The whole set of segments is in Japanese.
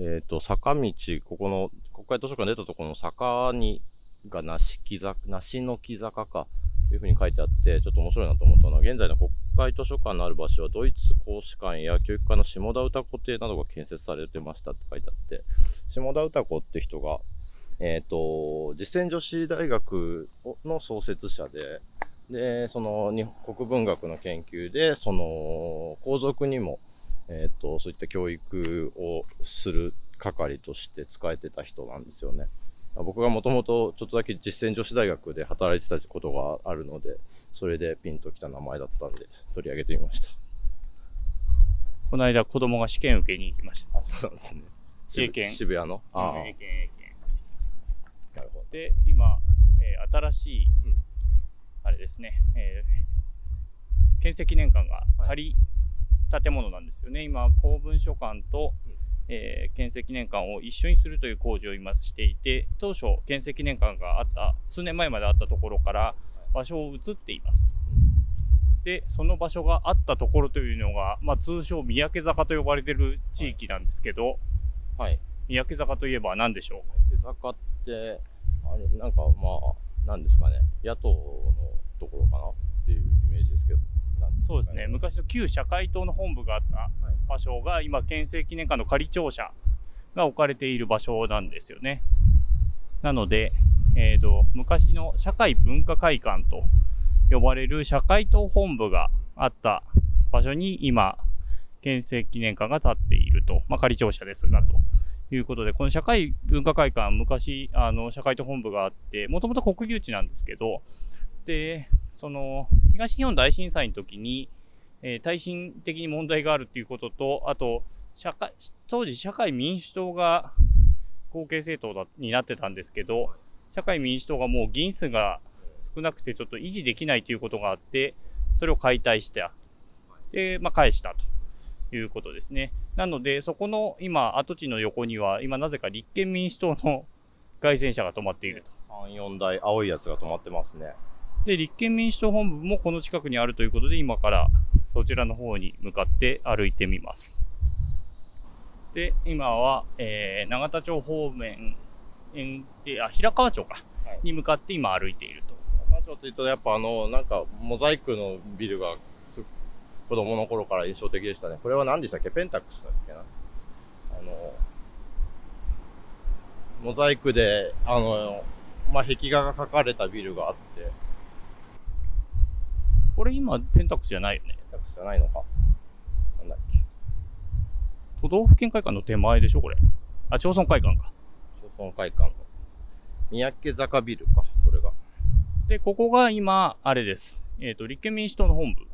えっ、と、坂道、ここの、国会図書館出たところの坂に、が梨木坂、梨の木坂か、というふうに書いてあって、ちょっと面白いなと思ったのは、現在の国会図書館のある場所は、ドイツ公使館や教育課の下田歌子邸などが建設されてましたって書いてあって、下田歌子って人が、えっ、と、実践女子大学の創設者で、で、その、日本国文学の研究で、その、皇族にも、えっ、と、そういった教育をする係として使えてた人なんですよね。僕がもともとちょっとだけ実践女子大学で働いてたことがあるので、それでピンときた名前だったんで取り上げてみました。この間子供が試験受けに行きました。あ、そうなんですね。英検渋谷の？ああ、で、今、えー新しい、うん。あれですね、えー建設記念館が仮建物なんですよね。今、公文書館と、うん。えー建設記念館を一緒にするという工事を今していて、当初、建設記念館があった、数年前まであったところから場所を移っています。で、その場所があったところというのが、まあ、通称三宅坂と呼ばれている地域なんですけど、はい。三宅坂といえば何でしょう？竹坂って、あれ、なんかまあ、なんですかね、野党のところかなっていうイメージですけど。そうですね、昔の旧社会党の本部があった場所が、今、県政記念館の仮庁舎が置かれている場所なんですよね。なので、えーと、昔の社会文化会館と呼ばれる社会党本部があった場所に今、県政記念館が建っていると、まあ、仮庁舎ですが、ということで、この社会文化会館、昔、あの、社会党本部があって、もともと国有地なんですけど、で、その、東日本大震災の時に、えー耐震的に問題があるっていうことと、あと、社会、当時社会民主党が後継政党だになってたんですけど、社会民主党がもう議員数が少なくてちょっと維持できないということがあって、それを解体した。で、まあ、返したということですね。なので、そこの今、跡地の横には、今なぜか立憲民主党の外旋車が止まっていると。3、4台青いやつが止まってますね。で、立憲民主党本部もこの近くにあるということで、今からそちらの方に向かって歩いてみます。で、今は、えー永田町方面、えであ、平川町か、はいに向かって今歩いていると。中町って言うと、やっぱあの、なんか、モザイクのビルがす、子供の頃から印象的でしたね。これは何でしたっけ？ペンタックスだっけな？あの、モザイクで、あの、まあ、壁画が描かれたビルがあって、これ今、ペンタックスじゃないよね。ペンタックスじゃないのか？なんだっけ？都道府県会館の手前でしょ、これ。あ、町村会館か。町村会館の。三宅坂ビルか、これが。で、ここが今、あれです。えっ、と、立憲民主党の本部。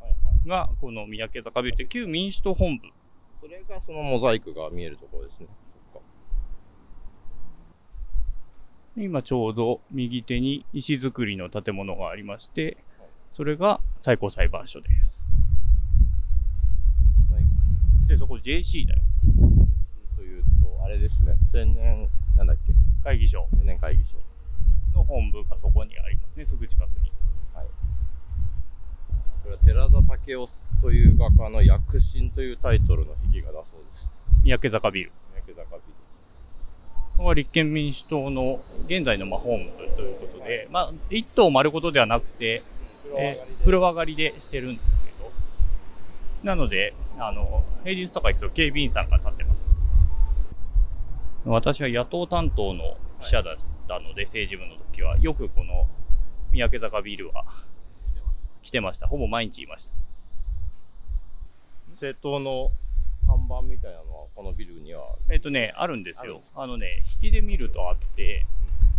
が、この三宅坂ビルで、旧民主党本部それがそのモザイクが見えるところですね。今ちょうど右手に石造りの建物がありまして、それが最高裁判所です。で、そこ JC だよ。というと、あれですね。千年、なんだっけ？会議所千年会議所。の本部がそこにありますね、すぐ近くに。はい。これは寺田武雄という画家の躍進というタイトルの壁画だそうです。三宅坂ビル。三宅坂ビここは立憲民主党の現在のまあ本部ということで、まあ、一棟丸ごとではなくて、ル。えー風呂上がりでしてるんですけど、なので、あの、平日とか行くと警備員さんが立ってます。私は野党担当の記者だったので、政治部の時は、よくこの三宅坂ビルは来てました。ほぼ毎日いました。政党の看板みたいなのはこのビルにはえっとね、あるんですよあのね、引きで見るとあって、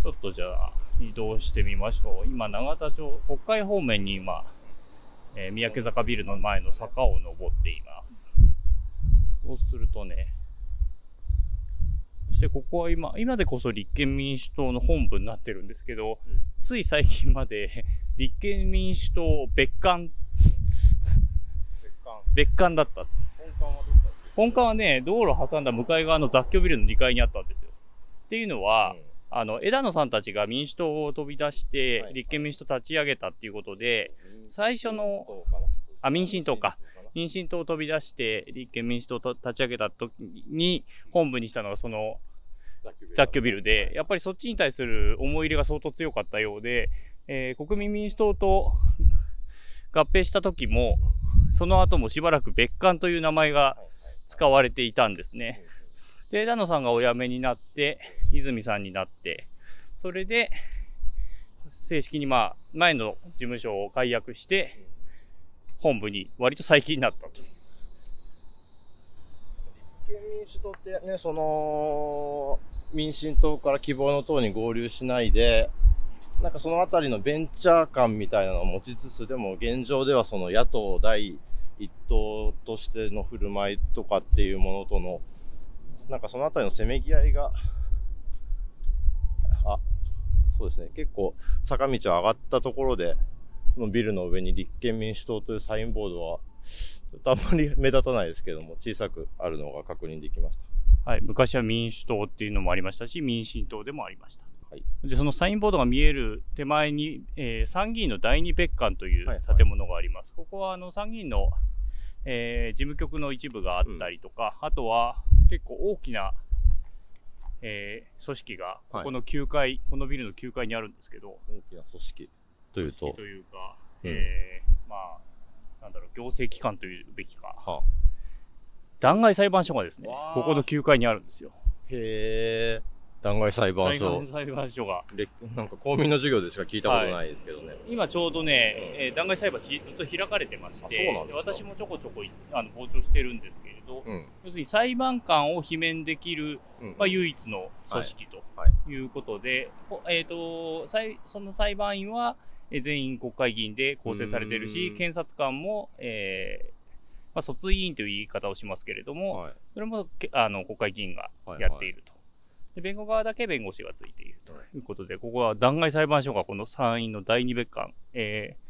ちょっとじゃあ移動してみましょう。今、永田町、国会方面に今、えー三宅坂ビルの前の坂を登っています。そうするとね、そしてここは今、今でこそ立憲民主党の本部になってるんですけど、うんつい最近まで 立憲民主党別館、別館。だった。本館はね、道路挟んだ向かい側の雑居ビルの2階にあったんですよ。っていうのは、うんあの、枝野さんたちが民主党を飛び出して、はい立憲民主党立ち上げたっていうことで、最初のあ民進党か。民進党を飛び出して、立憲民主党と立ち上げた時に、本部にしたのがその雑居ビルで、やっぱりそっちに対する思い入れが相当強かったようで、えー国民民主党と合併した時も、その後もしばらく別館という名前が使われていたんですね。で、枝野さんがお辞めになって、泉さんになって、それで、正式にまあ、前の事務所を解約して、本部に割と最近になったと。立憲民主党ってね、その、民進党から希望の党に合流しないで、なんかそのあたりのベンチャー感みたいなのを持ちつつ、でも現状ではその野党第一党としての振る舞いとかっていうものとの、なんかそのあたりのせめぎ合いが、あ、そうですね、結構坂道を上がったところで、のビルの上に立憲民主党というサインボードは、ちょっとあんまり目立たないですけども、小さくあるのが確認できました。はい、昔は民主党っていうのもありましたし、民進党でもありました。はい。で、そのサインボードが見える手前に、えー参議院の第二別館というはいはい。建物があります。ここはあの参議院の、えー事務局の一部があったりとか、あとは結構大きな、えー組織が、ここの9階、このビルの9階にあるんですけど、大きな組織というと。と、いうか、うん。えーまあ、なんだろう、行政機関というべきか、は弾劾裁判所がですねここの9階にあるんですよ。へえ、弾劾裁判弾所劾。裁判所が。れなんか公民の授業でしか聞いたことないですけどね。今ちょうどね、えー弾劾裁判ひずっと開かれてましあて私もちょこちょこいあの傍聴してるんですけれど、うん。要するに裁判官を罷免できる、うんまあ、唯一の組織とはいいうことで、ほえー、と裁その裁判員はえー全員国会議員で構成されているし検察官も、えーまあ、訴追委員という言い方をしますけれども、はい。それもけあの国会議員がやっていると。で弁護側だけ弁護士がついているということで、ここは弾劾裁判所がこの参院の第二別館、えー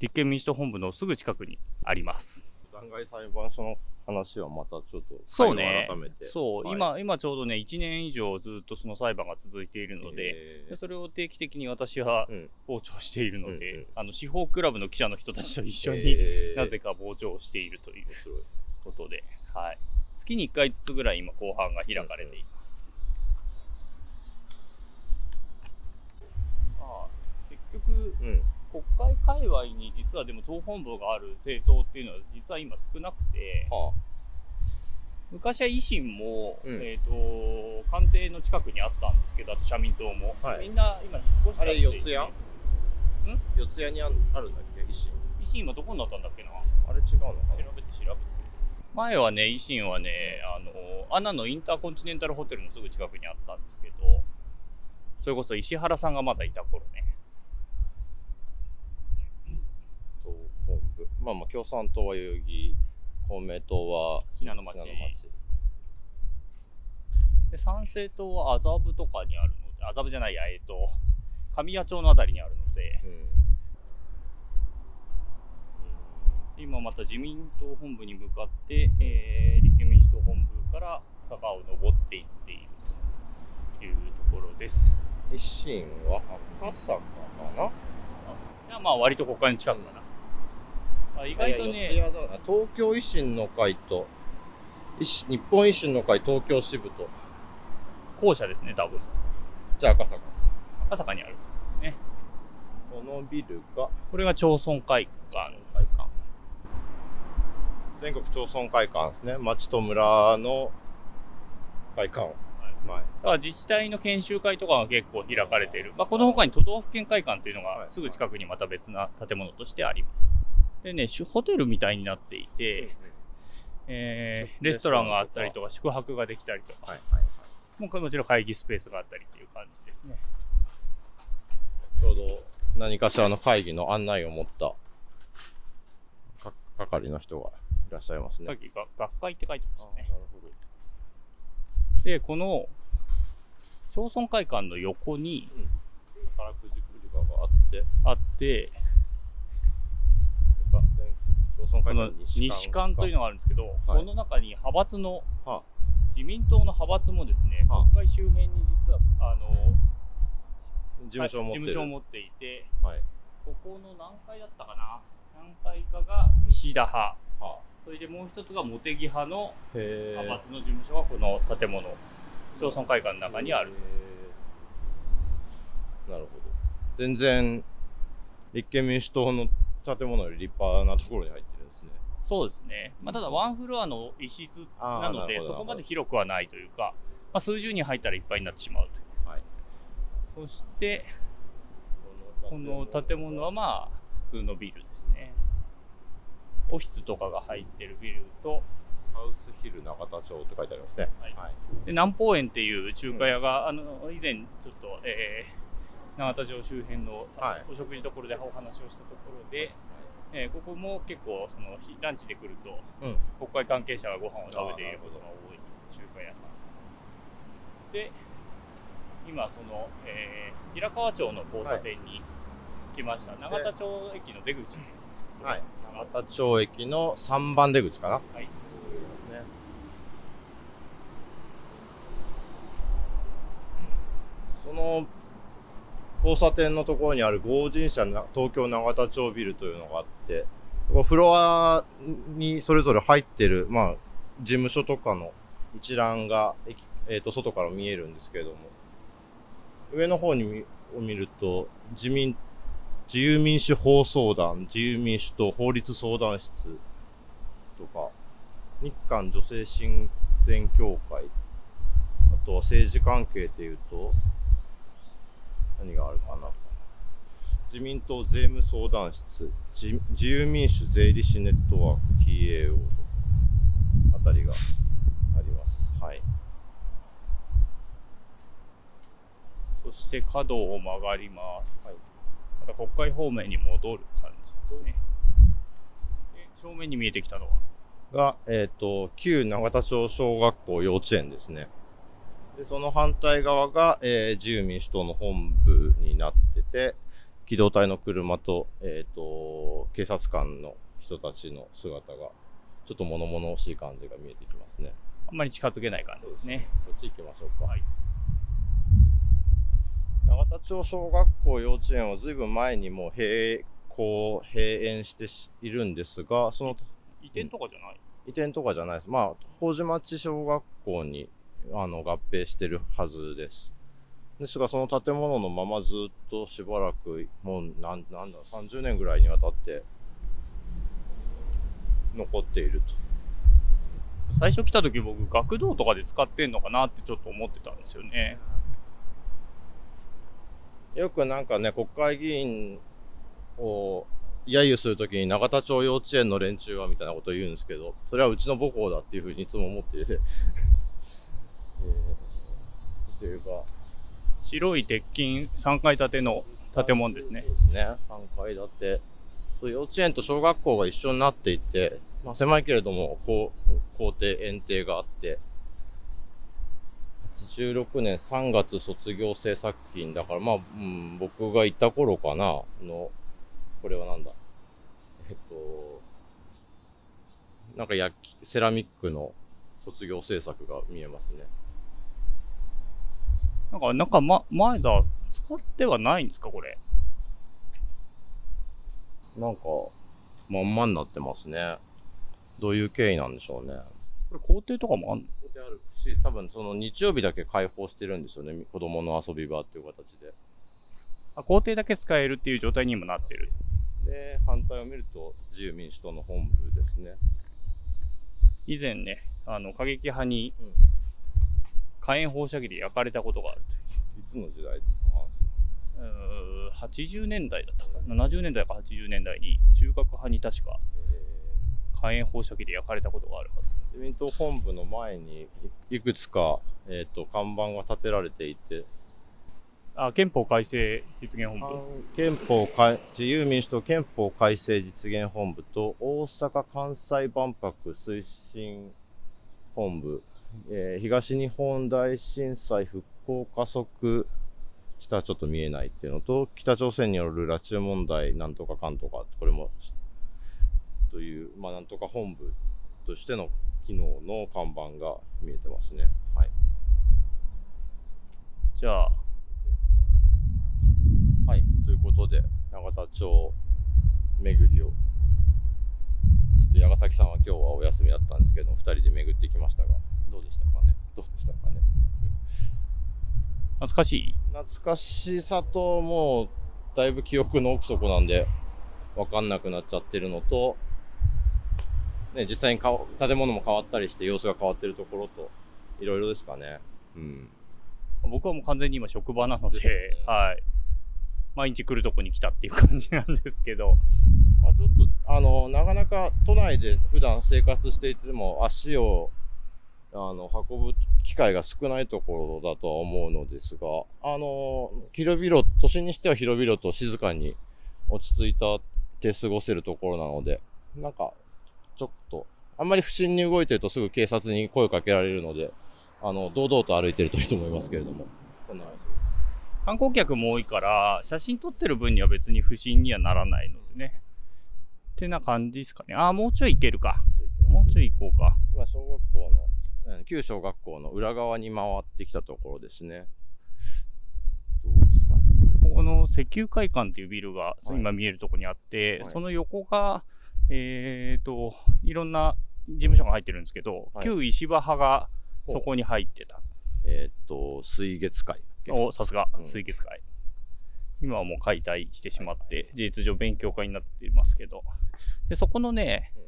立憲民主党本部のすぐ近くにあります。弾劾裁判所の話はまたちょっと、そうね。改めて。そう、はい。今、今ちょうどね、1年以上ずっとその裁判が続いているので、えーでそれを定期的に私はうん。傍聴しているので、うんうん。あの司法クラブの記者の人たちと一緒に、えーなぜか傍聴をしているということで、はい、月に1回ずつぐらい今、後半が開かれています。まあ、結局、うん。国会界隈に実はでも党本部がある政党っていうのは実は今少なくて、は昔は維新も、うんえっ、と、官邸の近くにあったんですけど、あと社民党も。はいみんな今引っ越しちゃあ。れ、四谷？ん？四谷にあんあるんだっけ？維新。維新今どこになったんだっけな？あれ違うのか調べて調べて。前はね、維新はね、あの、アナのインターコンチネンタルホテルのすぐ近くにあったんですけど、それこそ石原さんがまだいた頃ね。党本部。まあまあ、共産党は代々木、公明党は信濃町で、参政党は麻布とかにあるので、麻布じゃないや、えっ、と、神谷町のあたりにあるので、うん。今また自民党本部に向かって、えー立憲民主党本部から坂を登っていっているというところです。維新は赤坂かな？じゃあまあ割と国会に近くかな。あ意外とね、東京維新の会と、日本維新の会東京支部と、校舎ですね、多分。じゃあ赤坂です。赤坂にあると。ね。このビルがこれが町村会館。会館。全国町村会館ですね。町と村の会館。前。だから自治体の研修会とかが結構開かれている。まあ、この他に都道府県会館というのはいがすぐ近くにまた別な建物としてあります。でね、しホテルみたいになっていて、えーレストランがあったりとか、宿泊ができたりとか、はいはいはい。もうもちろん会議スペースがあったりっていう感じですね。ちょうど何かしらの会議の案内を持ったか係の人がいらっしゃいますね。さっきが学会って書いてましたね。なるほど。で、この町村会館の横に宝くじ売り場があって、あって、国町村会この館西館というのがあるんですけど、はいこの中に派閥の、は自民党の派閥もですね、はあ国会周辺に実は、あの、事務所を持ってる。事務所を持っていて、はい。ここの何階だったかな？何階かが石田派。はそれでもう一つが茂木派のへ派閥の事務所がこの建物、町村会館の中にある。なるほど。全然、立憲民主党の建物より立派なところに入ってる。そうですね。まあ、ただワンフロアの一室なので、そこまで広くはないというか、まあ、数十人入ったらいっぱいになってしまうという。はい。そして、この建物はまあ、普通のビルですね。オフィスとかが入ってるビルと、サウスヒル永田町って書いてありますね。はいはい。で南方園っていう中華屋が、あの以前ちょっと、えー永田町周辺のはいお食事どころでお話をしたところで、えーここも結構そのひランチで来るとうん。国会関係者がご飯を食べていることが多い中華屋さんで今その、えー平川町の交差点に来ました、永田町駅の出口はい。永田町駅の3番出口かな。はいね。その交差点のところにある合人社東京永田町ビルというのがあって、フロアにそれぞれ入ってる、まあ、事務所とかの一覧が駅、えー、と外から見えるんですけれども、上の方にを見ると、自民、自由民主法相団、自由民主党法律相談室とか、日韓女性親善協会、あとは政治関係でいうと、何があるかな。自民党税務相談室、自自由民主税理士ネットワーク TAO あたりがあります。はい。そして角を曲がります、はいまた国会方面に戻る感じですねで正面に見えてきたのは？が、えっ、と、旧永田町小学校幼稚園ですね。で、その反対側が、えー自由民主党の本部になってて、機動隊の車と、えっ、と、警察官の人たちの姿が、ちょっと物々しい感じが見えてきますね。あんまり近づけない感じですねこっち行きましょうか。はい永田町小学校幼稚園はずいぶん前にもう閉校、閉園してしいるんですが、その移転とかじゃない、移転とかじゃないです。まあ、麹町小学校にあの合併してるはずです。ですが、その建物のままずっとしばらく、もうなんなんだ、30年ぐらいにわたって残っている最初来た時僕学童とかで使ってんのかなってちょっと思ってたんですよねと。よくなんかね、国会議員を揶揄するときに永田町幼稚園の連中はみたいなことを言うんですけど、それはうちの母校だっていうふうにいつも思っていて、えー、というか、白い鉄筋3階建ての建物ですねそうですね。3階建て。そう幼稚園と小学校が一緒になっていて、まあ、狭いけれども、こう、校庭、園庭があって、86年3月卒業制作品だから、まあ、うん、僕がいた頃かな、の、これはなんだ。えっと、なんか焼き、セラミックの卒業制作が見えますね。なんかなんか、ま、前だ使ってはないんですかこれ？なんか、まんまになってますね。どういう経緯なんでしょうね。これ校庭とかもあんの？ここであるし、多分その日曜日だけ開放してるんですよね。子供の遊び場っていう形で。あ校庭だけ使えるっていう状態にもなってるで、反対を見ると自由民主党の本部ですね。以前ねあの過激派にうん火炎放射器で焼かれたことがあるいつの時代？といううー80年代だったかな？70年代か80年代に中核派に確かえ火炎放射器で焼かれたことがあるはず。ー自民党本部の前にいいくつか、えっ、と、看板が立てられていて、あ憲法改正実現本部。憲法改、自由民主党憲法改正実現本部と大阪・関西万博推進本部、えー東日本大震災復興加速下はちょっと見えないっていうのと、北朝鮮による拉致問題なんとかかんとか、これも、という、まあなんとか本部としての機能の看板が見えてますね。はい。じゃあで、永田町巡りを、ちょっと矢ヶ崎さんは今日はお休みだったんですけど、二人で巡ってきましたが、どうでしたかね懐かしい？懐かしさと、もう、だいぶ記憶の奥底なんで、わかんなくなっちゃってるのと、ね、実際にかわ建物も変わったりして様子が変わってるところと、いろいろですかね。うん。僕はもう完全に今職場なので、ねはい。毎日来るとこに来たっていう感じなんですけど、まあ、ちょっと、あの、なかなか都内で普段生活していても足を、あの、運ぶ機会が少ないところだとは思うのですが、あの、広々、都心にしては広々と静かに落ち着いたって過ごせるところなので、なんか、ちょっと、あんまり不審に動いてるとすぐ警察に声をかけられるので、あの、堂々と歩いてるといいと思いますけれども。そんな話です。観光客も多いから、写真撮ってる分には別に不審にはならないのでね。ってな感じですかね。ああ、もうちょい行けるか。もうちょい行こうか。今、小学校の、うん旧小学校の裏側に回ってきたところですね。どうですかね。ここの石油会館っていうビルがい今見えるとこにあって、はいその横が、えっ、と、いろんな事務所が入ってるんですけど、はい旧石破派がそこに入ってた。えーっと、水月会。お、さすがう、ん水月会。今はもう解体してしまって、事実上勉強会になっていますけど。で、そこのねうん、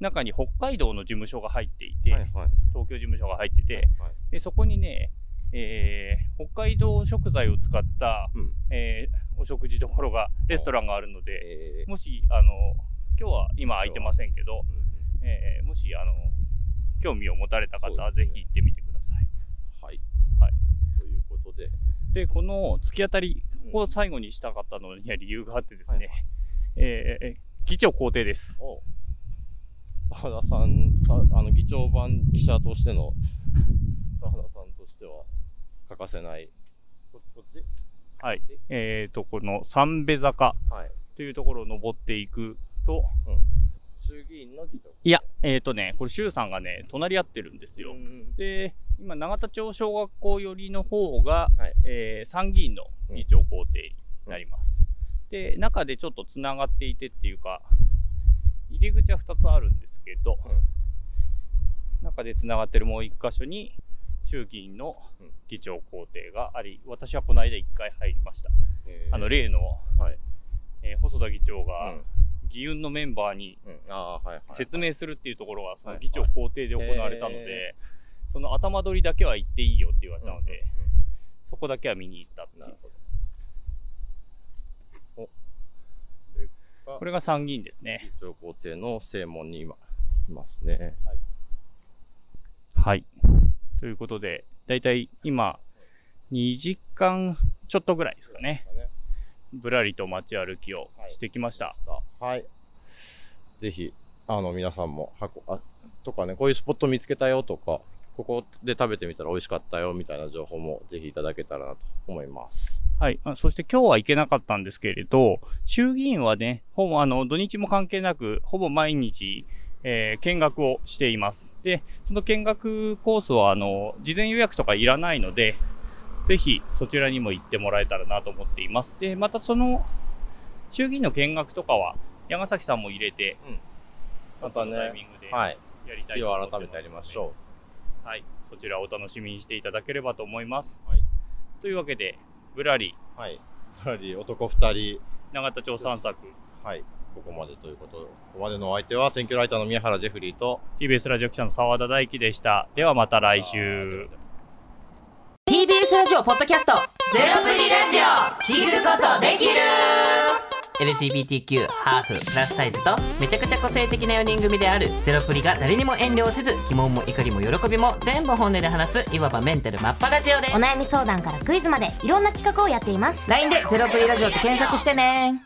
中に北海道の事務所が入っていて、はいはい。東京事務所が入ってて、はいでそこにね、えー北海道食材を使った、うん。えーお食事どころが、レストランがあるので、えー。もし、あの、今日は今空いてませんけど、うんえーもし、あの、興味を持たれた方はぜひ行ってみてください。はい。はい。ということで、で、この突き当たり、うん。ここを最後にしたかったのには理由があってですね、はいえー議長公邸です。お澤田さん、ああの、議長版記者としての、澤田さんとしては欠かせない。ここっち？はい。えっ、と、この三部坂はい。というところを登っていくと、衆議院の議長。いや、えっ、とね、これ、周さんがね、隣り合ってるんですよう。んで、今、永田町小学校寄りの方が、はいえー参議院の議長公邸になります。で、中でちょっとつながっていてっていうか、入り口は2つあるんですけど、中でつながってるもう1箇所に、衆議院のうん。議長公邸があり、私はこの間1回入りました。えー。あの、例の、はい。えー細田議長うがん、議運のメンバーに。説明するっていうところが、そのはい。議長公邸で行われたのへで、その頭取りだけは行っていいよって言われたので、そこだけは見に行ったっていう。これが参議院ですね。議長公邸の正門に今、いますね。はい。ということで、だいたい今、2時間ちょっとぐらいですかね。ぶらりと街歩きをしてきました。はい。ぜひ、あの、皆さんも、箱、あ、とかね、こういうスポット見つけたよとか、ここで食べてみたら美味しかったよみたいな情報もぜひいただけたらなと思います。はい。あそして今日は行けなかったんですけれど、衆議院はね、ほぼあの、土日も関係なく、ほぼ毎日、えー見学をしています。で、その見学コースは、あの、事前予約とかいらないので、ぜひそちらにも行ってもらえたらなと思っています。で、またその、衆議院の見学とかは、山崎さんも入れて、またねタイミングでやはい。りたい日と思ってますを改めてやりましょはい。そちらをお楽しみにしていただければと思います。はいというわけで、ぶらり、う。はい。やはり男二人、永田町散策、はい。ここまでということ。で、ここまでのお相手は選挙ライターの宮原ジェフリーと、TBS ラジオ記者の澤田大樹でした。ではまた来週。TBS ラジオポッドキャストゼロプリラジオ。聞くことできる。LGBTQ ハーフプラスサイズとめちゃくちゃ個性的な4人組である。ゼロプリが誰にも遠慮せず疑問も怒りも喜びも全部本音で話すいわばメンタルマッパラジオでお悩み相談からクイズまでいろんな企画をやっています。LINE でゼロプリラジオって検索してね